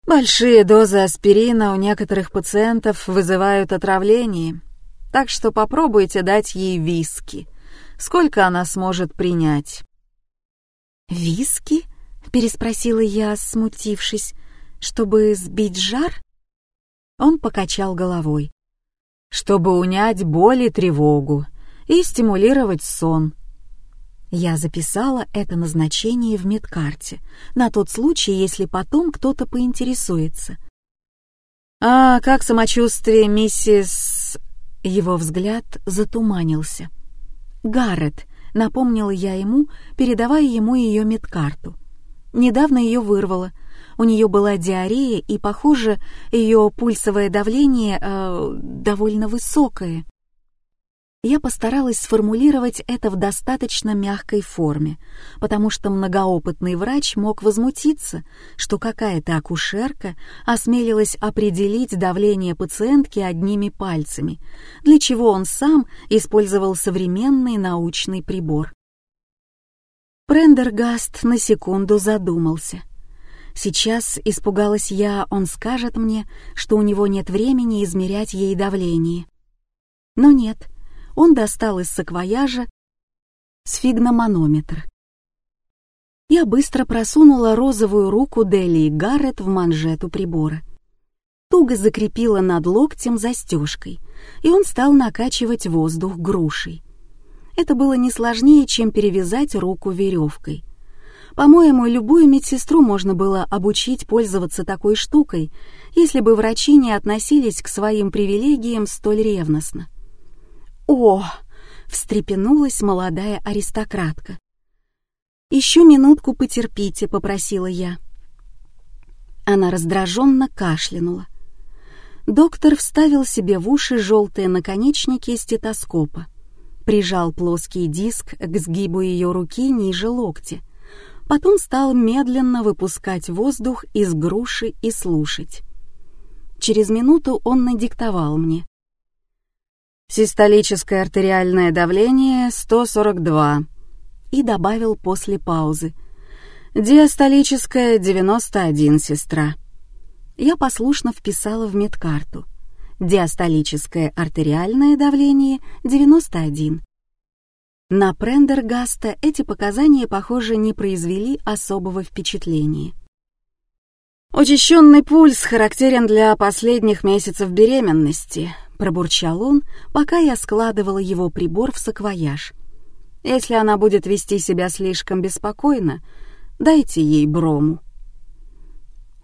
Большие дозы аспирина у некоторых пациентов вызывают отравление, так что попробуйте дать ей виски. Сколько она сможет принять? «Виски?» — переспросила я, смутившись. «Чтобы сбить жар?» Он покачал головой. «Чтобы унять боль и тревогу и стимулировать сон. Я записала это назначение в медкарте, на тот случай, если потом кто-то поинтересуется. «А как самочувствие миссис...» Его взгляд затуманился. «Гаррет», — напомнила я ему, передавая ему ее медкарту. Недавно ее вырвало. У нее была диарея, и, похоже, ее пульсовое давление э, довольно высокое. Я постаралась сформулировать это в достаточно мягкой форме, потому что многоопытный врач мог возмутиться, что какая-то акушерка осмелилась определить давление пациентки одними пальцами, для чего он сам использовал современный научный прибор. Прендергаст на секунду задумался. Сейчас, испугалась я, он скажет мне, что у него нет времени измерять ей давление. Но нет — он достал из саквояжа сфигноманометр. Я быстро просунула розовую руку Дели Гаррет в манжету прибора. Туго закрепила над локтем застежкой, и он стал накачивать воздух грушей. Это было не сложнее, чем перевязать руку веревкой. По-моему, любую медсестру можно было обучить пользоваться такой штукой, если бы врачи не относились к своим привилегиям столь ревностно. «О!» — встрепенулась молодая аристократка. «Еще минутку потерпите», — попросила я. Она раздраженно кашлянула. Доктор вставил себе в уши желтые наконечники стетоскопа, прижал плоский диск к сгибу ее руки ниже локтя, потом стал медленно выпускать воздух из груши и слушать. Через минуту он надиктовал мне. Систолическое артериальное давление 142. И добавил после паузы. Диастолическое 91, сестра. Я послушно вписала в медкарту. Диастолическое артериальное давление 91. На Прендергаста эти показания, похоже, не произвели особого впечатления. Учащенный пульс характерен для последних месяцев беременности, пробурчал он, пока я складывала его прибор в саквояж. «Если она будет вести себя слишком беспокойно, дайте ей брому».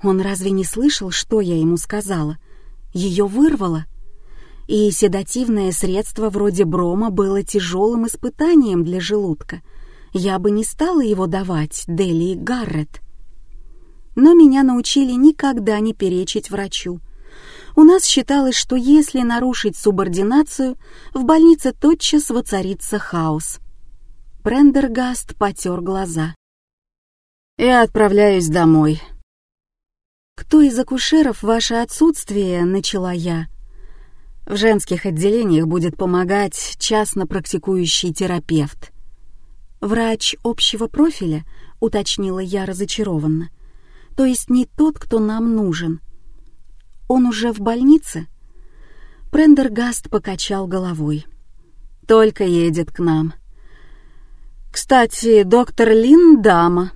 Он разве не слышал, что я ему сказала? Ее вырвало. И седативное средство вроде брома было тяжелым испытанием для желудка. Я бы не стала его давать Дели Гаррет. Но меня научили никогда не перечить врачу. У нас считалось, что если нарушить субординацию, в больнице тотчас воцарится хаос. Прендергаст потер глаза. «Я отправляюсь домой». «Кто из акушеров ваше отсутствие?» — начала я. «В женских отделениях будет помогать частно практикующий терапевт». «Врач общего профиля?» — уточнила я разочарованно. «То есть не тот, кто нам нужен?» Он уже в больнице?» Прендергаст покачал головой. «Только едет к нам. Кстати, доктор Лин — дама».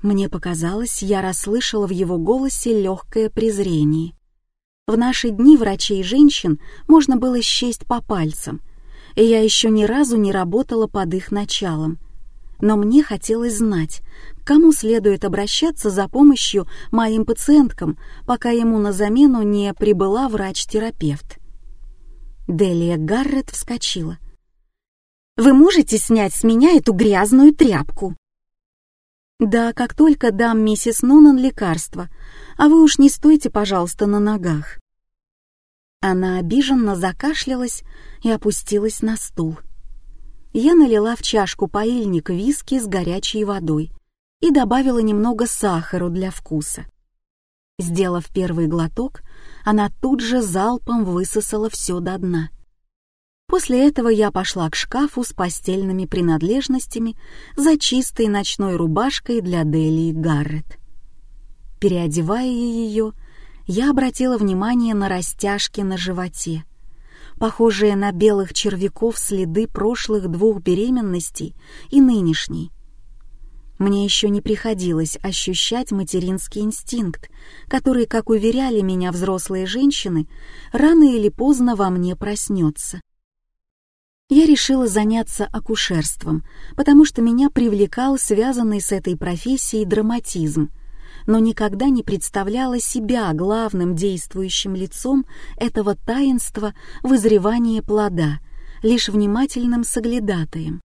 Мне показалось, я расслышала в его голосе легкое презрение. В наши дни врачей и женщин можно было счесть по пальцам, и я еще ни разу не работала под их началом. Но мне хотелось знать, к кому следует обращаться за помощью моим пациенткам, пока ему на замену не прибыла врач-терапевт. Делия Гаррет вскочила. «Вы можете снять с меня эту грязную тряпку?» «Да, как только дам миссис Нунан лекарство, а вы уж не стойте, пожалуйста, на ногах». Она обиженно закашлялась и опустилась на стул. Я налила в чашку паильник виски с горячей водой и добавила немного сахару для вкуса. Сделав первый глоток, она тут же залпом высосала все до дна. После этого я пошла к шкафу с постельными принадлежностями за чистой ночной рубашкой для Делии Гаррет. Переодевая ее, я обратила внимание на растяжки на животе, похожие на белых червяков следы прошлых двух беременностей и нынешней. Мне еще не приходилось ощущать материнский инстинкт, который, как уверяли меня взрослые женщины, рано или поздно во мне проснется. Я решила заняться акушерством, потому что меня привлекал связанный с этой профессией драматизм, но никогда не представляла себя главным действующим лицом этого таинства вызревания плода, лишь внимательным соглядатаем.